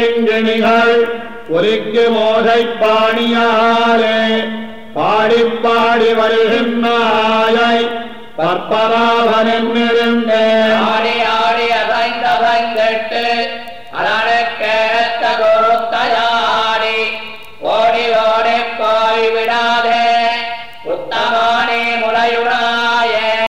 கிங்கணிகள் ஒலிக்கு மோதை பாணியாலே பாடிப்பாடி வருகின்றாயை பற்பராபனின் நெருங்கே ஆடி ஆடி அசைந்தசைந்தெட்டு அரணக்கேத்த குருத்தையாடி ஓடி ஓடி போய் விடாதே